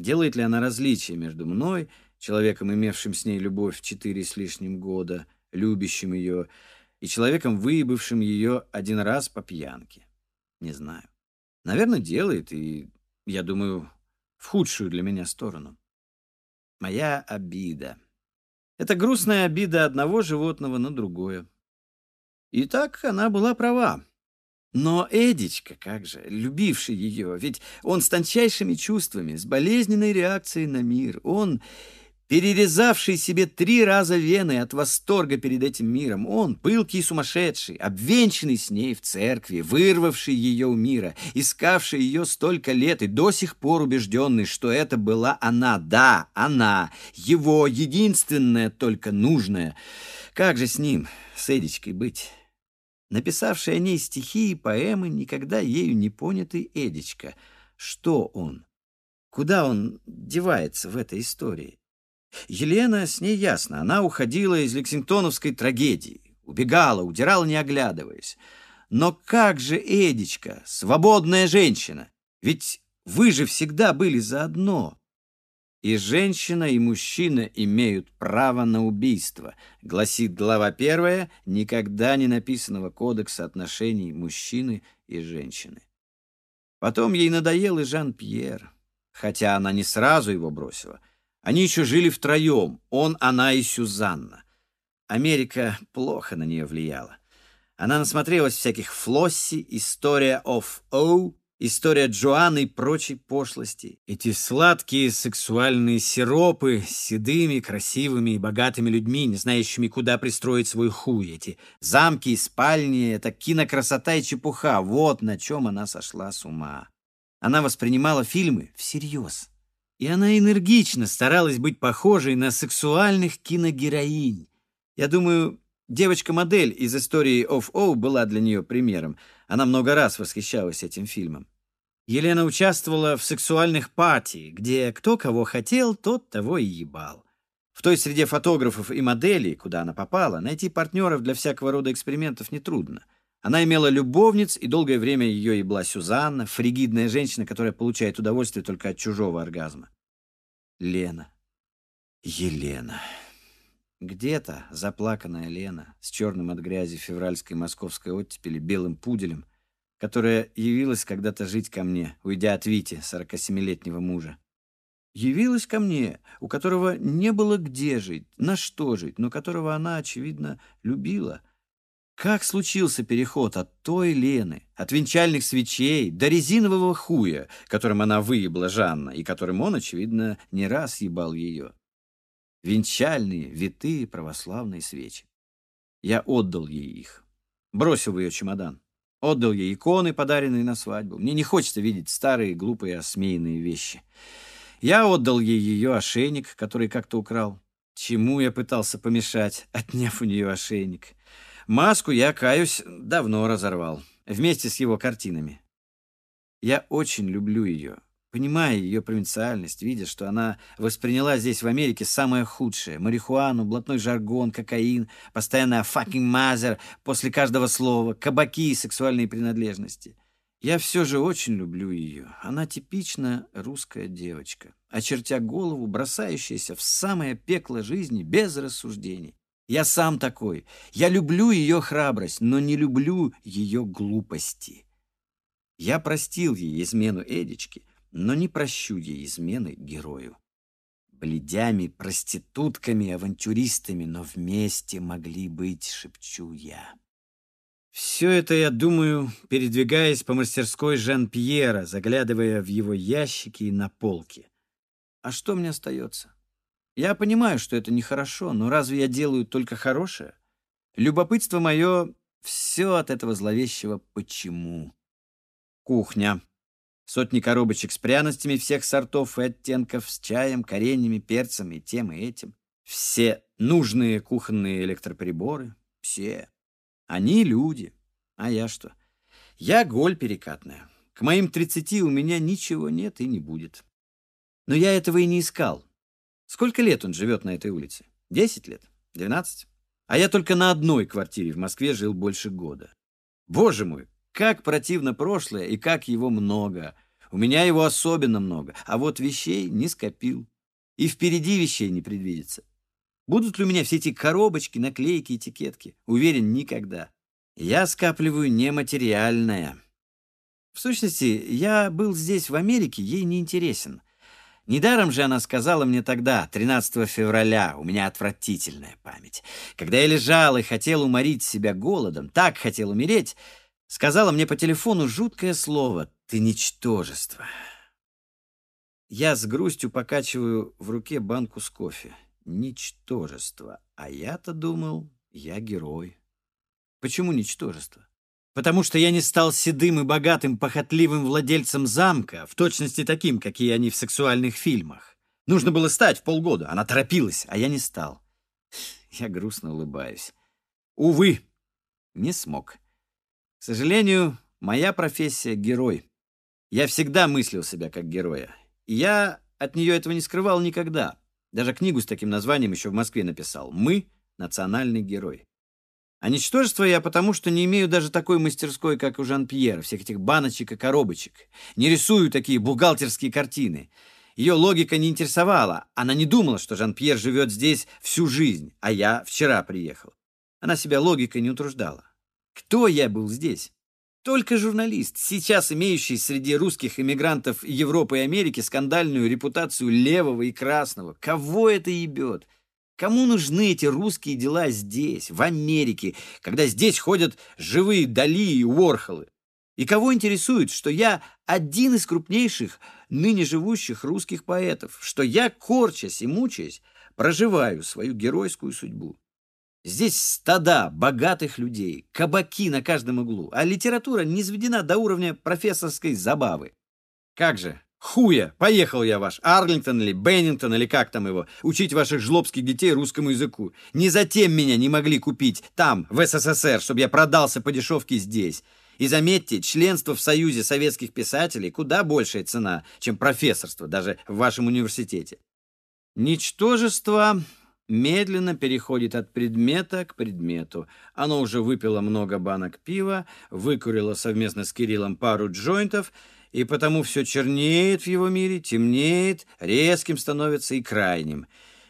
Делает ли она различие между мной, человеком, имевшим с ней любовь четыре с лишним года, любящим ее, и человеком, выебавшим ее один раз по пьянке? Не знаю. Наверное, делает, и, я думаю, в худшую для меня сторону. Моя обида. Это грустная обида одного животного на другое. И так она была права. Но Эдичка, как же, любивший ее, ведь он с тончайшими чувствами, с болезненной реакцией на мир, он перерезавший себе три раза вены от восторга перед этим миром. Он, пылкий и сумасшедший, обвенчанный с ней в церкви, вырвавший ее у мира, искавший ее столько лет и до сих пор убежденный, что это была она, да, она, его единственная только нужная. Как же с ним, с Эдичкой, быть? Написавший о ней стихи и поэмы, никогда ею не понятый Эдичка. Что он? Куда он девается в этой истории? Елена, с ней ясно, она уходила из лексингтоновской трагедии, убегала, удирала, не оглядываясь. Но как же Эдичка, свободная женщина? Ведь вы же всегда были заодно. И женщина, и мужчина имеют право на убийство, гласит глава первая никогда не написанного кодекса отношений мужчины и женщины. Потом ей надоел и Жан-Пьер, хотя она не сразу его бросила — они еще жили втроем, он, она и Сюзанна. Америка плохо на нее влияла. Она насмотрелась всяких Флосси, история of O, история Джоанны и прочей пошлости. Эти сладкие сексуальные сиропы с седыми, красивыми и богатыми людьми, не знающими, куда пристроить свой хуй. Эти замки и спальни — это кинокрасота и чепуха. Вот на чем она сошла с ума. Она воспринимала фильмы всерьез и она энергично старалась быть похожей на сексуальных киногероинь. Я думаю, девочка-модель из истории O была для нее примером. Она много раз восхищалась этим фильмом. Елена участвовала в сексуальных пати, где кто кого хотел, тот того и ебал. В той среде фотографов и моделей, куда она попала, найти партнеров для всякого рода экспериментов нетрудно. Она имела любовниц, и долгое время ее и была Сюзанна, фригидная женщина, которая получает удовольствие только от чужого оргазма. Лена. Елена. Где-то заплаканная Лена с черным от грязи февральской московской оттепели белым пуделем, которая явилась когда-то жить ко мне, уйдя от Вити, 47-летнего мужа. Явилась ко мне, у которого не было где жить, на что жить, но которого она, очевидно, любила — как случился переход от той Лены, от венчальных свечей до резинового хуя, которым она выебла Жанна, и которым он, очевидно, не раз ебал ее? Венчальные, витые православные свечи. Я отдал ей их. Бросил в ее чемодан. Отдал ей иконы, подаренные на свадьбу. Мне не хочется видеть старые, глупые, осмеянные вещи. Я отдал ей ее ошейник, который как-то украл. Чему я пытался помешать, отняв у нее ошейник? Маску я, каюсь, давно разорвал, вместе с его картинами. Я очень люблю ее, понимая ее провинциальность, видя, что она восприняла здесь, в Америке, самое худшее — марихуану, блатной жаргон, кокаин, постоянная fucking mother после каждого слова, кабаки и сексуальные принадлежности. Я все же очень люблю ее. Она типично русская девочка, очертя голову, бросающаяся в самое пекло жизни без рассуждений. Я сам такой. Я люблю ее храбрость, но не люблю ее глупости. Я простил ей измену Эдички, но не прощу ей измены герою. Бледями, проститутками, авантюристами, но вместе могли быть, шепчу я. Все это я думаю, передвигаясь по мастерской Жан-Пьера, заглядывая в его ящики и на полки. А что мне остается? Я понимаю, что это нехорошо, но разве я делаю только хорошее? Любопытство мое — все от этого зловещего «почему». Кухня. Сотни коробочек с пряностями всех сортов и оттенков, с чаем, кореньями, перцем и тем и этим. Все нужные кухонные электроприборы. Все. Они люди. А я что? Я голь перекатная. К моим тридцати у меня ничего нет и не будет. Но я этого и не искал. Сколько лет он живет на этой улице? Десять лет? Двенадцать? А я только на одной квартире в Москве жил больше года. Боже мой, как противно прошлое и как его много. У меня его особенно много, а вот вещей не скопил. И впереди вещей не предвидится. Будут ли у меня все эти коробочки, наклейки, этикетки? Уверен, никогда. Я скапливаю нематериальное. В сущности, я был здесь, в Америке, ей не интересен. Недаром же она сказала мне тогда, 13 февраля, у меня отвратительная память, когда я лежал и хотел уморить себя голодом, так хотел умереть, сказала мне по телефону жуткое слово «ты ничтожество». Я с грустью покачиваю в руке банку с кофе. Ничтожество. А я-то думал, я герой. Почему ничтожество? Потому что я не стал седым и богатым похотливым владельцем замка, в точности таким, какие они в сексуальных фильмах. Нужно было стать в полгода. Она торопилась, а я не стал. Я грустно улыбаюсь. Увы, не смог. К сожалению, моя профессия — герой. Я всегда мыслил себя как героя. И я от нее этого не скрывал никогда. Даже книгу с таким названием еще в Москве написал. «Мы — национальный герой». А ничтожество я потому, что не имею даже такой мастерской, как у Жан-Пьера, всех этих баночек и коробочек. Не рисую такие бухгалтерские картины. Ее логика не интересовала. Она не думала, что Жан-Пьер живет здесь всю жизнь, а я вчера приехал. Она себя логикой не утруждала. Кто я был здесь? Только журналист, сейчас имеющий среди русских эмигрантов Европы и Америки скандальную репутацию левого и красного. Кого это ебет? Кому нужны эти русские дела здесь, в Америке, когда здесь ходят живые Дали и Уорхолы? И кого интересует, что я один из крупнейших ныне живущих русских поэтов, что я, корчась и мучаясь, проживаю свою геройскую судьбу? Здесь стада богатых людей, кабаки на каждом углу, а литература не изведена до уровня профессорской забавы. Как же, Хуя, поехал я ваш, Арлингтон или Беннингтон, или как там его, учить ваших жлобских детей русскому языку. Не затем меня не могли купить там, в СССР, чтобы я продался по дешевке здесь. И заметьте, членство в Союзе советских писателей куда большая цена, чем профессорство, даже в вашем университете. Ничтожество медленно переходит от предмета к предмету. Оно уже выпило много банок пива, выкурило совместно с Кириллом пару джойнтов — и потому все чернеет в его мире, темнеет, резким становится и крайним.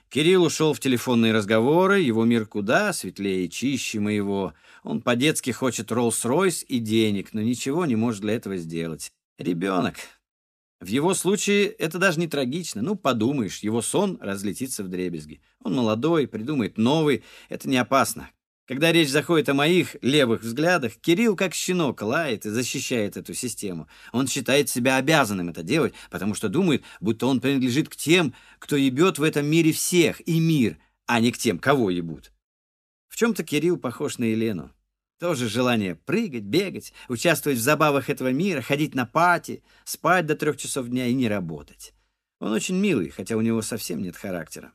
Кирилл ушел в телефонные разговоры, его мир куда светлее и чище моего. Он по-детски хочет Роллс-Ройс и денег, но ничего не может для этого сделать. Ребенок. В его случае это даже не трагично. Ну, подумаешь, его сон разлетится в дребезги. Он молодой, придумает новый. Это не опасно. Когда речь заходит о моих левых взглядах, Кирилл как щенок лает и защищает эту систему. Он считает себя обязанным это делать, потому что думает, будто он принадлежит к тем, кто ебет в этом мире всех и мир, а не к тем, кого ебут. В чем-то Кирилл похож на Елену. Тоже желание прыгать, бегать, участвовать в забавах этого мира, ходить на пати, спать до трех часов дня и не работать. Он очень милый, хотя у него совсем нет характера.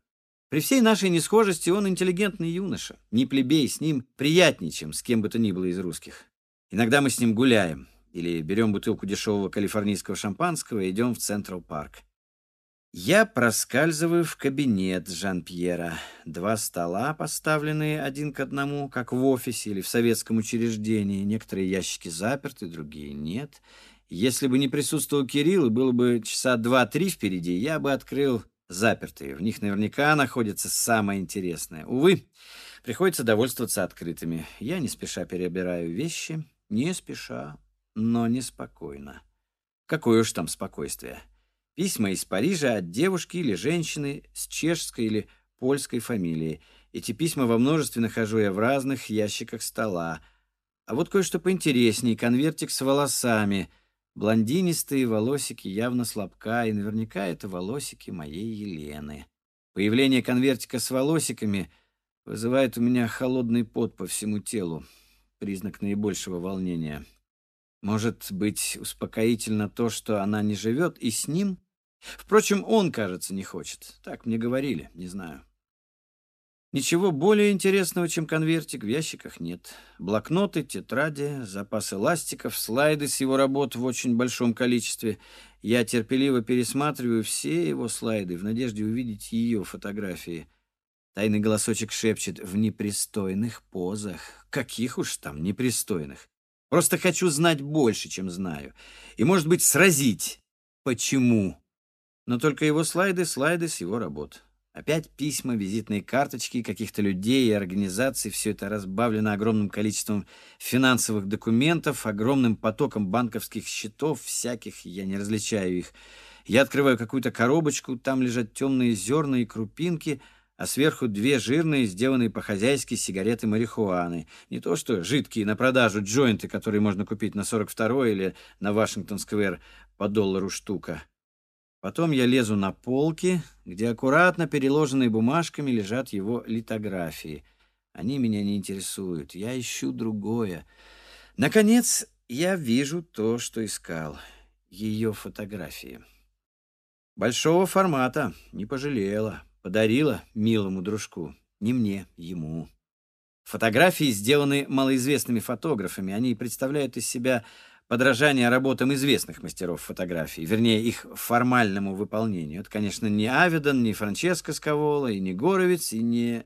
При всей нашей несхожести он интеллигентный юноша. Не плебей, с ним приятнее, чем с кем бы то ни было из русских. Иногда мы с ним гуляем. Или берем бутылку дешевого калифорнийского шампанского и идем в Централ Парк. Я проскальзываю в кабинет Жан-Пьера. Два стола, поставленные один к одному, как в офисе или в советском учреждении. Некоторые ящики заперты, другие нет. Если бы не присутствовал Кирилл, и было бы часа два-три впереди, я бы открыл запертые. В них наверняка находится самое интересное. Увы, приходится довольствоваться открытыми. Я не спеша перебираю вещи, не спеша, но неспокойно. Какое уж там спокойствие. Письма из Парижа от девушки или женщины с чешской или польской фамилией. Эти письма во множестве нахожу я в разных ящиках стола. А вот кое-что поинтереснее. Конвертик с волосами — Блондинистые волосики явно слабка, и наверняка это волосики моей Елены. Появление конвертика с волосиками вызывает у меня холодный пот по всему телу, признак наибольшего волнения. Может быть, успокоительно то, что она не живет и с ним? Впрочем, он, кажется, не хочет. Так мне говорили, не знаю. Ничего более интересного, чем конвертик, в ящиках нет. Блокноты, тетради, запас эластиков, слайды с его работ в очень большом количестве. Я терпеливо пересматриваю все его слайды в надежде увидеть ее фотографии. Тайный голосочек шепчет «в непристойных позах». Каких уж там непристойных. Просто хочу знать больше, чем знаю. И, может быть, сразить «Почему?». Но только его слайды — слайды с его работ. Опять письма, визитные карточки каких-то людей и организаций. Все это разбавлено огромным количеством финансовых документов, огромным потоком банковских счетов, всяких, я не различаю их. Я открываю какую-то коробочку, там лежат темные зерна и крупинки, а сверху две жирные, сделанные по-хозяйски сигареты марихуаны. Не то что жидкие на продажу джойнты, которые можно купить на 42 или на Вашингтон-сквер по доллару штука. Потом я лезу на полки, где аккуратно переложенные бумажками лежат его литографии. Они меня не интересуют. Я ищу другое. Наконец, я вижу то, что искал. Ее фотографии. Большого формата. Не пожалела. Подарила милому дружку. Не мне, ему. Фотографии сделаны малоизвестными фотографами. Они представляют из себя подражание работам известных мастеров фотографии, вернее, их формальному выполнению. Это, конечно, не Авидан, не Франческо Скавола, и не Горовец, и не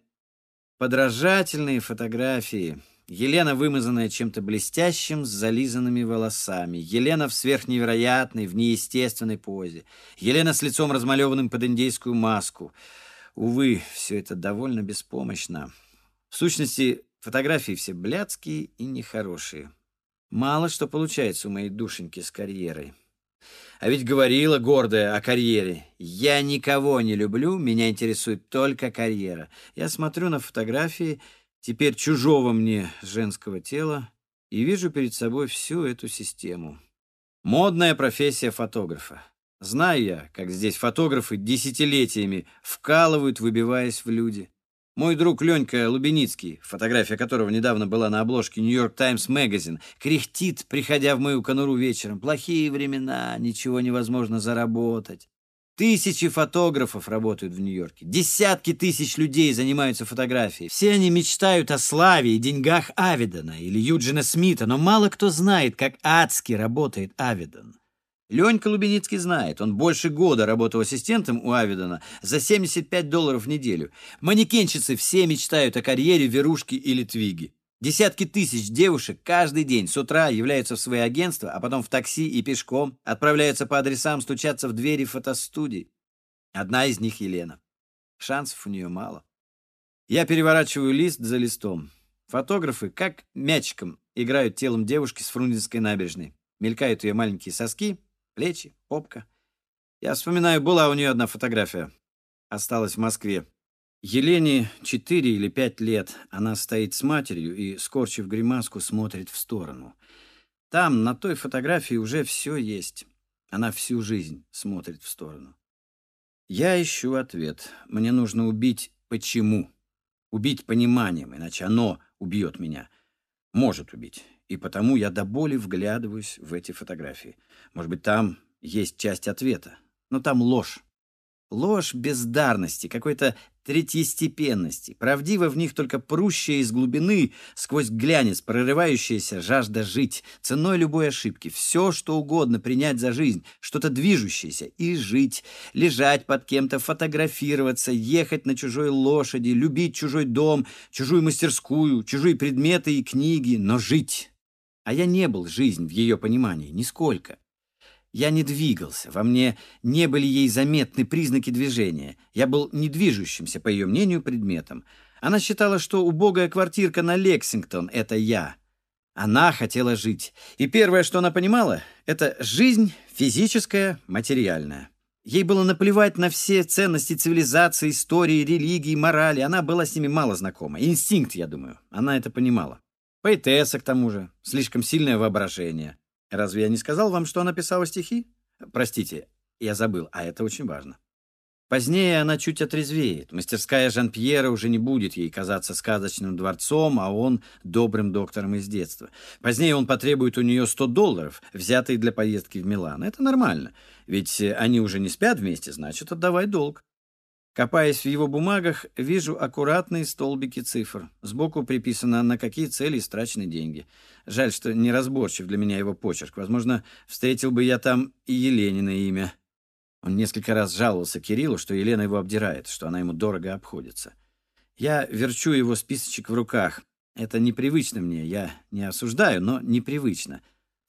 подражательные фотографии. Елена, вымазанная чем-то блестящим, с зализанными волосами. Елена в сверхневероятной, в неестественной позе. Елена с лицом размалеванным под индейскую маску. Увы, все это довольно беспомощно. В сущности, фотографии все блядские и нехорошие. Мало что получается у моей душеньки с карьерой. А ведь говорила гордая о карьере. Я никого не люблю, меня интересует только карьера. Я смотрю на фотографии, теперь чужого мне женского тела, и вижу перед собой всю эту систему. Модная профессия фотографа. Знаю я, как здесь фотографы десятилетиями вкалывают, выбиваясь в люди. Мой друг Ленька Лубеницкий, фотография которого недавно была на обложке «Нью-Йорк Таймс Магазин», кряхтит, приходя в мою конуру вечером. Плохие времена, ничего невозможно заработать. Тысячи фотографов работают в Нью-Йорке. Десятки тысяч людей занимаются фотографией. Все они мечтают о славе и деньгах Авидона или Юджина Смита, но мало кто знает, как адски работает Авидон. Ленька Лубеницкий знает, он больше года работал ассистентом у Авидона за 75 долларов в неделю. Манекенщицы все мечтают о карьере Верушки или Твиги. Десятки тысяч девушек каждый день с утра являются в свои агентства, а потом в такси и пешком отправляются по адресам стучаться в двери фотостудий. Одна из них Елена. Шансов у нее мало. Я переворачиваю лист за листом. Фотографы, как мячиком, играют телом девушки с Фрунзенской набережной. Мелькают ее маленькие соски, плечи, попка. Я вспоминаю, была у нее одна фотография. Осталась в Москве. Елене четыре или пять лет. Она стоит с матерью и, скорчив гримаску, смотрит в сторону. Там, на той фотографии, уже все есть. Она всю жизнь смотрит в сторону. Я ищу ответ. Мне нужно убить «почему». Убить пониманием, иначе оно убьет меня. Может убить и потому я до боли вглядываюсь в эти фотографии. Может быть, там есть часть ответа, но там ложь. Ложь бездарности, какой-то третьестепенности. Правдиво в них только прущая из глубины, сквозь глянец, прорывающаяся жажда жить, ценой любой ошибки, все, что угодно принять за жизнь, что-то движущееся, и жить, лежать под кем-то, фотографироваться, ехать на чужой лошади, любить чужой дом, чужую мастерскую, чужие предметы и книги, но жить. А я не был жизнь в ее понимании, нисколько. Я не двигался, во мне не были ей заметны признаки движения. Я был недвижущимся, по ее мнению, предметом. Она считала, что убогая квартирка на Лексингтон — это я. Она хотела жить. И первое, что она понимала, это жизнь физическая, материальная. Ей было наплевать на все ценности цивилизации, истории, религии, морали. Она была с ними мало знакома. Инстинкт, я думаю. Она это понимала. Поэтесса, к тому же. Слишком сильное воображение. Разве я не сказал вам, что она писала стихи? Простите, я забыл, а это очень важно. Позднее она чуть отрезвеет. Мастерская Жан-Пьера уже не будет ей казаться сказочным дворцом, а он добрым доктором из детства. Позднее он потребует у нее 100 долларов, взятые для поездки в Милан. Это нормально, ведь они уже не спят вместе, значит, отдавай долг. Копаясь в его бумагах, вижу аккуратные столбики цифр. Сбоку приписано, на какие цели истрачены деньги. Жаль, что неразборчив для меня его почерк. Возможно, встретил бы я там и Еленина имя. Он несколько раз жаловался Кириллу, что Елена его обдирает, что она ему дорого обходится. Я верчу его списочек в руках. Это непривычно мне, я не осуждаю, но непривычно.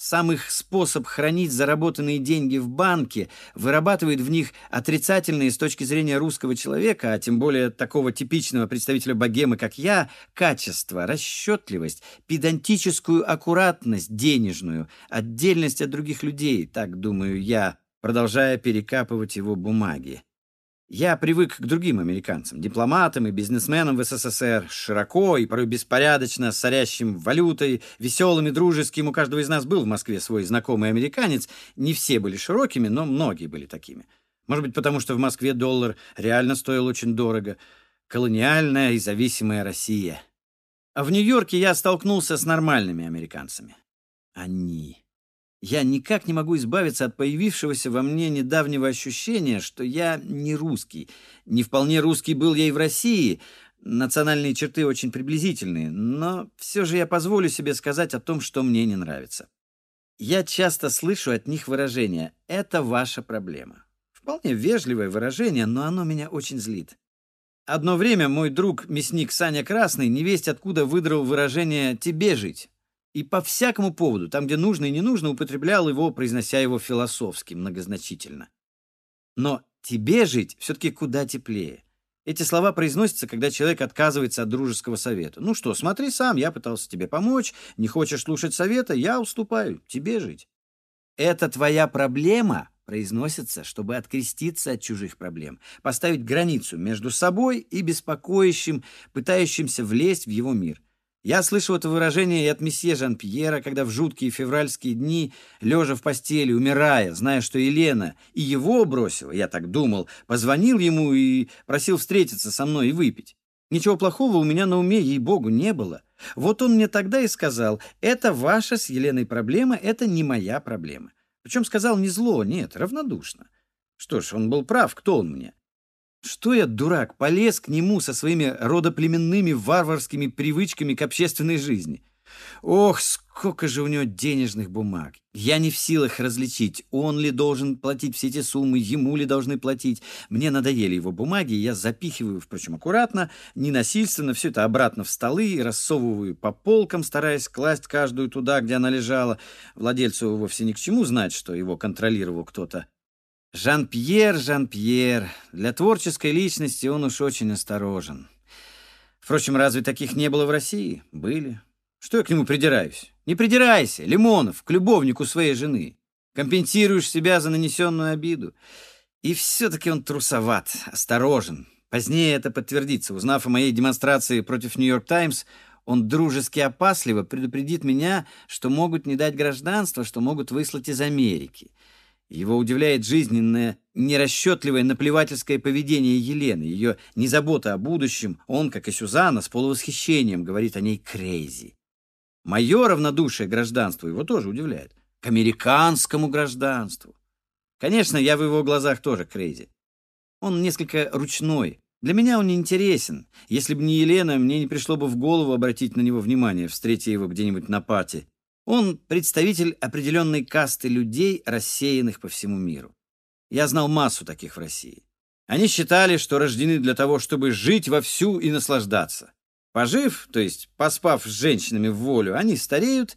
Сам их способ хранить заработанные деньги в банке вырабатывает в них отрицательные с точки зрения русского человека, а тем более такого типичного представителя богемы, как я, качество, расчетливость, педантическую аккуратность денежную, отдельность от других людей, так думаю я, продолжая перекапывать его бумаги. Я привык к другим американцам, дипломатам и бизнесменам в СССР, широко и порой беспорядочно, сорящим валютой, веселым и дружеским. У каждого из нас был в Москве свой знакомый американец. Не все были широкими, но многие были такими. Может быть, потому что в Москве доллар реально стоил очень дорого. Колониальная и зависимая Россия. А в Нью-Йорке я столкнулся с нормальными американцами. Они... Я никак не могу избавиться от появившегося во мне недавнего ощущения, что я не русский. Не вполне русский был я и в России. Национальные черты очень приблизительные, но все же я позволю себе сказать о том, что мне не нравится. Я часто слышу от них выражение «это ваша проблема». Вполне вежливое выражение, но оно меня очень злит. Одно время мой друг, мясник Саня Красный, невесть откуда выдрал выражение «тебе жить». И по всякому поводу, там, где нужно и не нужно, употреблял его, произнося его философски, многозначительно. Но тебе жить все-таки куда теплее. Эти слова произносятся, когда человек отказывается от дружеского совета. Ну что, смотри сам, я пытался тебе помочь, не хочешь слушать совета, я уступаю, тебе жить. Это твоя проблема, произносится, чтобы откреститься от чужих проблем, поставить границу между собой и беспокоящим, пытающимся влезть в его мир – я слышал это выражение и от месье Жан-Пьера, когда в жуткие февральские дни, лежа в постели, умирая, зная, что Елена и его бросила, я так думал, позвонил ему и просил встретиться со мной и выпить. Ничего плохого у меня на уме, ей-богу, не было. Вот он мне тогда и сказал, это ваша с Еленой проблема, это не моя проблема. Причем сказал не зло, нет, равнодушно. Что ж, он был прав, кто он мне? Что я, дурак, полез к нему со своими родоплеменными варварскими привычками к общественной жизни? Ох, сколько же у него денежных бумаг. Я не в силах различить, он ли должен платить все эти суммы, ему ли должны платить. Мне надоели его бумаги, я запихиваю, впрочем, аккуратно, ненасильственно все это обратно в столы и рассовываю по полкам, стараясь класть каждую туда, где она лежала. Владельцу вовсе ни к чему знать, что его контролировал кто-то. Жан-Пьер, Жан-Пьер. Для творческой личности он уж очень осторожен. Впрочем, разве таких не было в России? Были. Что я к нему придираюсь? Не придирайся, Лимонов, к любовнику своей жены. Компенсируешь себя за нанесенную обиду. И все-таки он трусоват, осторожен. Позднее это подтвердится. Узнав о моей демонстрации против «Нью-Йорк Таймс», он дружески опасливо предупредит меня, что могут не дать гражданство, что могут выслать из Америки. Его удивляет жизненное, нерасчетливое, наплевательское поведение Елены, ее незабота о будущем. Он, как и Сюзанна, с полувосхищением говорит о ней крейзи. Мое равнодушие гражданству его тоже удивляет. К американскому гражданству. Конечно, я в его глазах тоже крейзи. Он несколько ручной. Для меня он не интересен. Если бы не Елена, мне не пришло бы в голову обратить на него внимание, встретя его где-нибудь на пати. Он представитель определенной касты людей, рассеянных по всему миру. Я знал массу таких в России. Они считали, что рождены для того, чтобы жить вовсю и наслаждаться. Пожив, то есть поспав с женщинами в волю, они стареют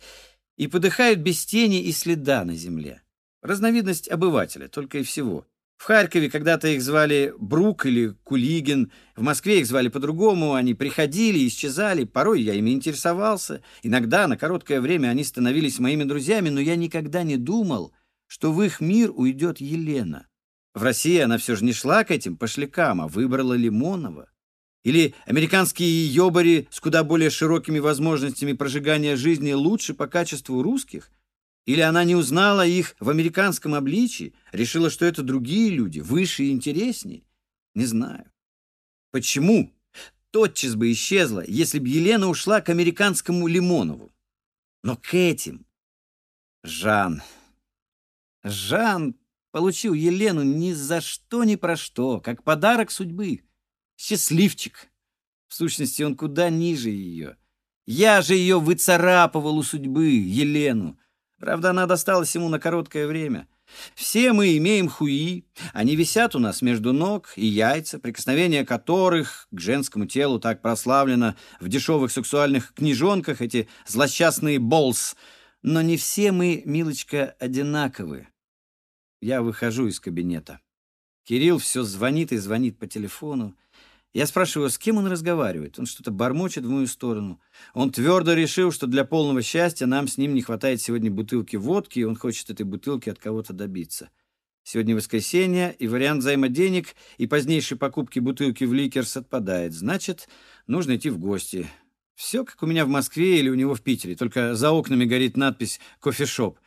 и подыхают без тени и следа на земле. Разновидность обывателя, только и всего. В Харькове когда-то их звали Брук или Кулигин, в Москве их звали по-другому, они приходили, исчезали, порой я ими интересовался. Иногда на короткое время они становились моими друзьями, но я никогда не думал, что в их мир уйдет Елена. В России она все же не шла к этим пошлякам, а выбрала Лимонова. Или американские ёбари с куда более широкими возможностями прожигания жизни лучше по качеству русских – или она не узнала их в американском обличии, решила, что это другие люди, выше и интереснее? Не знаю. Почему? Тотчас бы исчезла, если бы Елена ушла к американскому Лимонову. Но к этим... Жан... Жан получил Елену ни за что, ни про что, как подарок судьбы. Счастливчик. В сущности, он куда ниже ее. Я же ее выцарапывал у судьбы, Елену. Правда, она досталась ему на короткое время. Все мы имеем хуи, они висят у нас между ног и яйца, прикосновение которых к женскому телу так прославлено в дешевых сексуальных книжонках, эти злосчастные болс. Но не все мы, милочка, одинаковы. Я выхожу из кабинета. Кирилл все звонит и звонит по телефону. Я спрашиваю, с кем он разговаривает. Он что-то бормочет в мою сторону. Он твердо решил, что для полного счастья нам с ним не хватает сегодня бутылки водки, и он хочет этой бутылки от кого-то добиться. Сегодня воскресенье, и вариант займа денег и позднейшей покупки бутылки в Liquors отпадает. Значит, нужно идти в гости. Все как у меня в Москве или у него в Питере, только за окнами горит надпись «Coffee shop».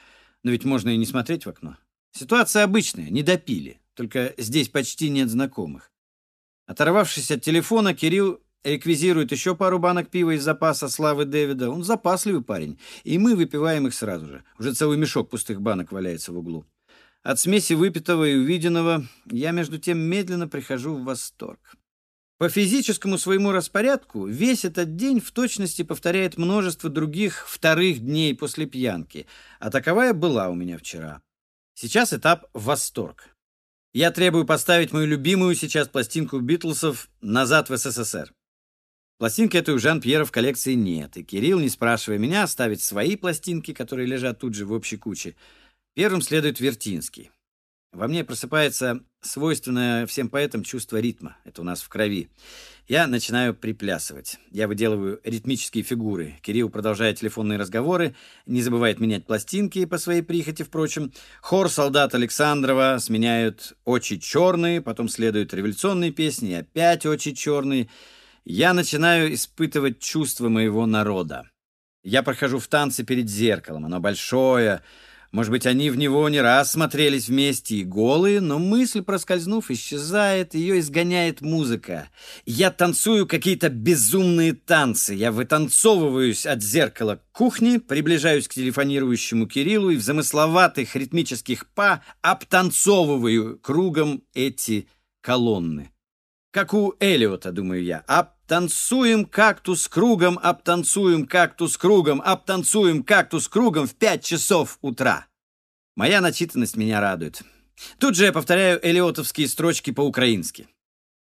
Но ведь можно и не смотреть в окно. Ситуация обычная, не допили, только здесь почти нет знакомых. Оторвавшись от телефона, Кирилл реквизирует еще пару банок пива из запаса славы Дэвида. Он запасливый парень, и мы выпиваем их сразу же. Уже целый мешок пустых банок валяется в углу. От смеси выпитого и увиденного я, между тем, медленно прихожу в восторг. По физическому своему распорядку весь этот день в точности повторяет множество других вторых дней после пьянки, а таковая была у меня вчера. Сейчас этап «Восторг». Я требую поставить мою любимую сейчас пластинку Битлсов «Назад в СССР». Пластинки этой у Жан-Пьера в коллекции нет, и Кирилл, не спрашивая меня, ставит свои пластинки, которые лежат тут же в общей куче. Первым следует Вертинский. Во мне просыпается свойственное всем поэтам чувство ритма. Это у нас в крови. Я начинаю приплясывать. Я выделываю ритмические фигуры. Кирилл продолжает телефонные разговоры, не забывает менять пластинки по своей прихоти, впрочем. Хор солдат Александрова сменяют «Очи черные», потом следуют революционные песни, опять «Очи черные». Я начинаю испытывать чувства моего народа. Я прохожу в танце перед зеркалом. Оно большое, может быть, они в него не раз смотрелись вместе и голые, но мысль, проскользнув, исчезает, ее изгоняет музыка. Я танцую какие-то безумные танцы. Я вытанцовываюсь от зеркала кухни, приближаюсь к телефонирующему Кириллу и в замысловатых ритмических па обтанцовываю кругом эти колонны. Как у Элиота, думаю я. Обтанцуем кактус кругом, обтанцуем кактус кругом, обтанцуем кактус кругом в пять часов утра. Моя начитанность меня радует. Тут же я повторяю элиотовские строчки по-украински.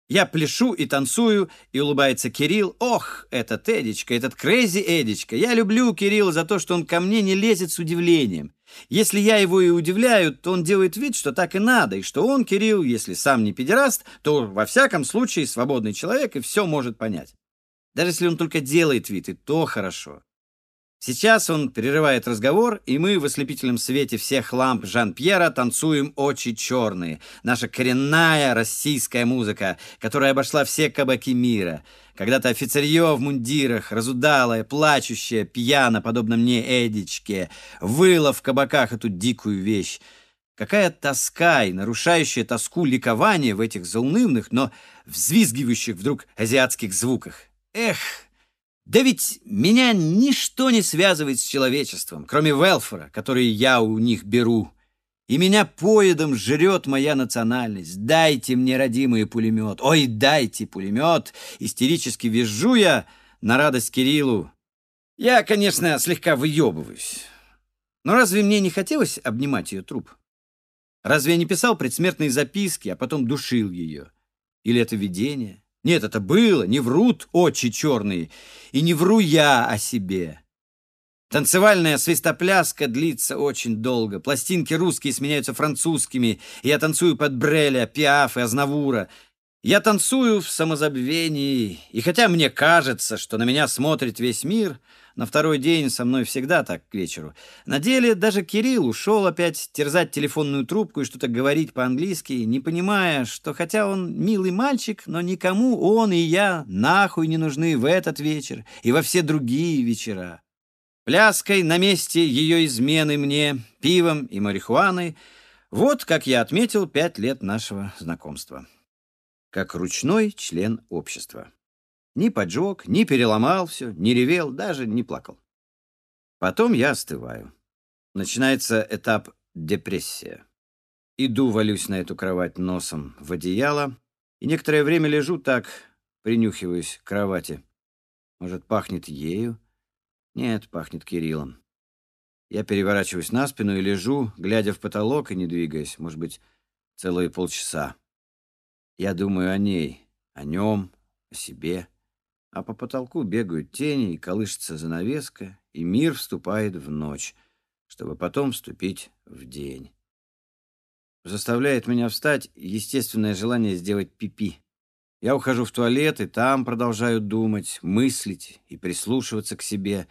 Я пляшу и танцую, и улыбается Кирилл. Ох, этот Эдичка, этот крейзи Эдичка. Я люблю Кирилла за то, что он ко мне не лезет с удивлением. Если я его и удивляю, то он делает вид, что так и надо, и что он, Кирилл, если сам не педераст, то во всяком случае свободный человек и все может понять. Даже если он только делает вид, и то хорошо. Сейчас он перерывает разговор, и мы в ослепительном свете всех ламп Жан-Пьера танцуем «Очи черные». Наша коренная российская музыка, которая обошла все кабаки мира. Когда-то офицерье в мундирах, разудалое, плачущее, пьяно, подобно мне Эдичке, выло в кабаках эту дикую вещь. Какая тоска и нарушающая тоску ликование в этих заунывных, но взвизгивающих вдруг азиатских звуках. Эх! Да ведь меня ничто не связывает с человечеством, кроме Велфора, который я у них беру. И меня поедом жрет моя национальность. Дайте мне, родимый пулемет. Ой, дайте пулемет. Истерически визжу я на радость Кириллу. Я, конечно, слегка выебываюсь. Но разве мне не хотелось обнимать ее труп? Разве я не писал предсмертные записки, а потом душил ее? Или это видение? Нет, это было, не врут очи черные, и не вру я о себе. Танцевальная свистопляска длится очень долго. Пластинки русские сменяются французскими. Я танцую под Бреля, Пиаф и Азнавура. Я танцую в самозабвении. И хотя мне кажется, что на меня смотрит весь мир, на второй день со мной всегда так к вечеру. На деле даже Кирилл ушел опять терзать телефонную трубку и что-то говорить по-английски, не понимая, что хотя он милый мальчик, но никому он и я нахуй не нужны в этот вечер и во все другие вечера. Пляской на месте ее измены мне, пивом и марихуаной — вот как я отметил пять лет нашего знакомства. Как ручной член общества. Ни поджег, ни переломал все, не ревел, даже не плакал. Потом я остываю. Начинается этап депрессия. Иду, валюсь на эту кровать носом в одеяло, и некоторое время лежу так, принюхиваюсь к кровати. Может, пахнет ею? Нет, пахнет Кириллом. Я переворачиваюсь на спину и лежу, глядя в потолок и не двигаясь, может быть, целые полчаса. Я думаю о ней, о нем, о себе а по потолку бегают тени, и колышется занавеска, и мир вступает в ночь — чтобы потом вступить в день. Заставляет меня встать естественное желание сделать пипи. Я ухожу в туалет, и там продолжаю думать, мыслить и прислушиваться к себе.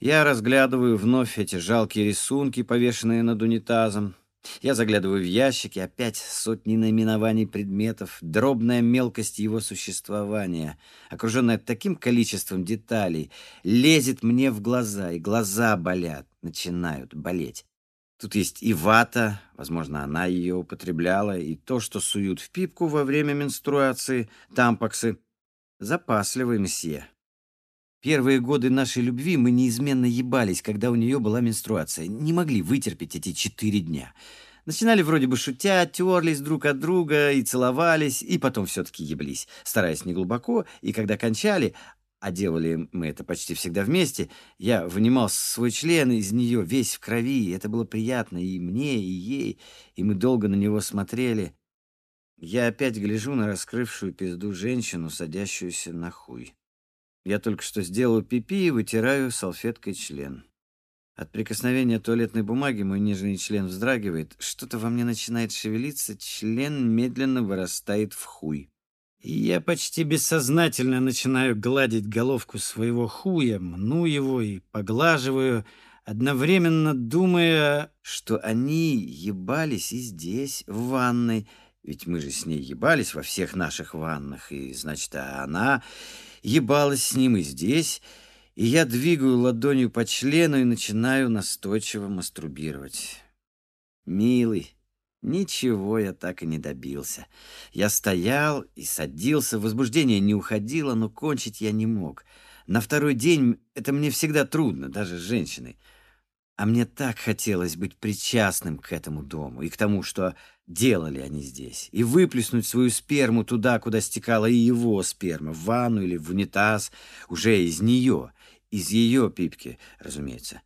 Я разглядываю вновь эти жалкие рисунки, повешенные над унитазом. Я заглядываю в ящики, опять сотни наименований предметов, дробная мелкость его существования, окруженная таким количеством деталей, лезет мне в глаза, и глаза болят, начинают болеть. Тут есть и вата, возможно, она ее употребляла, и то, что суют в пипку во время менструации, тампаксы. Запасливый месье. Первые годы нашей любви мы неизменно ебались, когда у нее была менструация. Не могли вытерпеть эти четыре дня. Начинали вроде бы шутя, терлись друг от друга и целовались, и потом все-таки еблись, стараясь не глубоко, и когда кончали, а делали мы это почти всегда вместе, я вынимал свой член из нее весь в крови, и это было приятно и мне, и ей, и мы долго на него смотрели. Я опять гляжу на раскрывшую пизду женщину, садящуюся на хуй. Я только что сделал пипи и вытираю салфеткой член. От прикосновения туалетной бумаги мой нижний член вздрагивает, что-то во мне начинает шевелиться, член медленно вырастает в хуй. И я почти бессознательно начинаю гладить головку своего хуя, мну его и поглаживаю, одновременно думая, что они ебались и здесь, в ванной, ведь мы же с ней ебались во всех наших ваннах, и, значит, она ебалась с ним и здесь, и я двигаю ладонью по члену и начинаю настойчиво мастурбировать. «Милый, Ничего я так и не добился. Я стоял и садился, возбуждение не уходило, но кончить я не мог. На второй день это мне всегда трудно, даже с женщиной. А мне так хотелось быть причастным к этому дому и к тому, что делали они здесь, и выплеснуть свою сперму туда, куда стекала и его сперма, в ванну или в унитаз, уже из нее, из ее пипки, разумеется.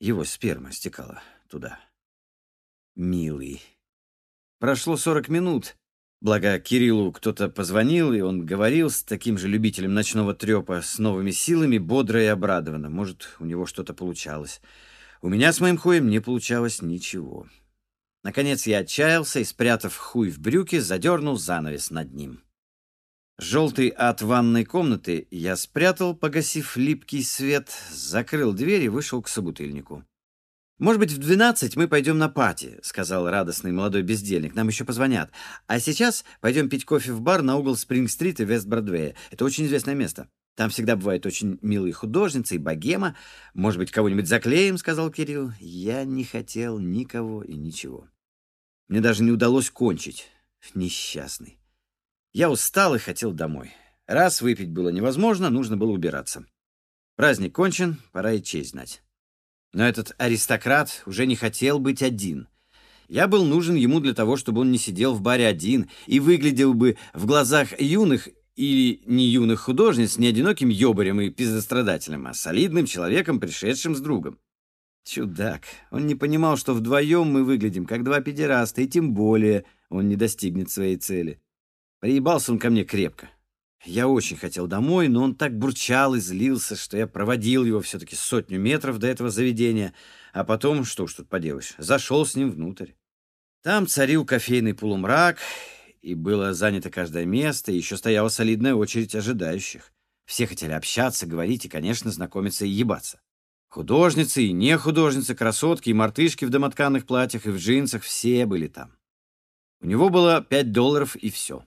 Его сперма стекала туда. Милый. Прошло 40 минут. Благо Кириллу кто-то позвонил, и он говорил с таким же любителем ночного трепа, с новыми силами, бодро и обрадованно. Может, у него что-то получалось. У меня с моим хуем не получалось ничего. Наконец я отчаялся и, спрятав хуй в брюки, задернул занавес над ним. Желтый от ванной комнаты я спрятал, погасив липкий свет, закрыл дверь и вышел к собутыльнику. «Может быть, в двенадцать мы пойдем на пати», — сказал радостный молодой бездельник. «Нам еще позвонят. А сейчас пойдем пить кофе в бар на угол Спринг-стрит и Вест-Бродвея. Это очень известное место. Там всегда бывают очень милые художницы и богема. Может быть, кого-нибудь заклеим», — сказал Кирилл. Я не хотел никого и ничего. Мне даже не удалось кончить. Несчастный. Я устал и хотел домой. Раз выпить было невозможно, нужно было убираться. Праздник кончен, пора и честь знать. Но этот аристократ уже не хотел быть один. Я был нужен ему для того, чтобы он не сидел в баре один и выглядел бы в глазах юных или не юных художниц не одиноким ёбарем и пиздострадателем, а солидным человеком, пришедшим с другом. Чудак. Он не понимал, что вдвоем мы выглядим как два педераста, и тем более он не достигнет своей цели. Приебался он ко мне крепко. Я очень хотел домой, но он так бурчал и злился, что я проводил его все-таки сотню метров до этого заведения, а потом, что уж тут поделаешь, зашел с ним внутрь. Там царил кофейный полумрак, и было занято каждое место, и еще стояла солидная очередь ожидающих. Все хотели общаться, говорить и, конечно, знакомиться и ебаться. Художницы и не художницы, красотки и мартышки в домотканных платьях и в джинсах, все были там. У него было пять долларов и все.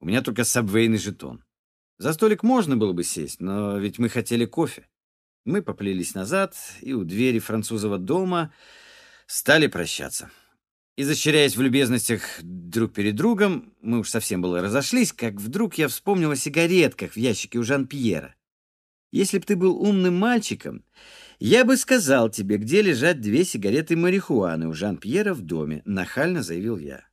У меня только сабвейный жетон. За столик можно было бы сесть, но ведь мы хотели кофе. Мы поплелись назад и у двери французового дома стали прощаться. Изощряясь в любезностях друг перед другом, мы уж совсем было разошлись, как вдруг я вспомнил о сигаретках в ящике у Жан-Пьера. Если б ты был умным мальчиком, я бы сказал тебе, где лежат две сигареты марихуаны у Жан-Пьера в доме, нахально заявил я.